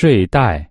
睡袋。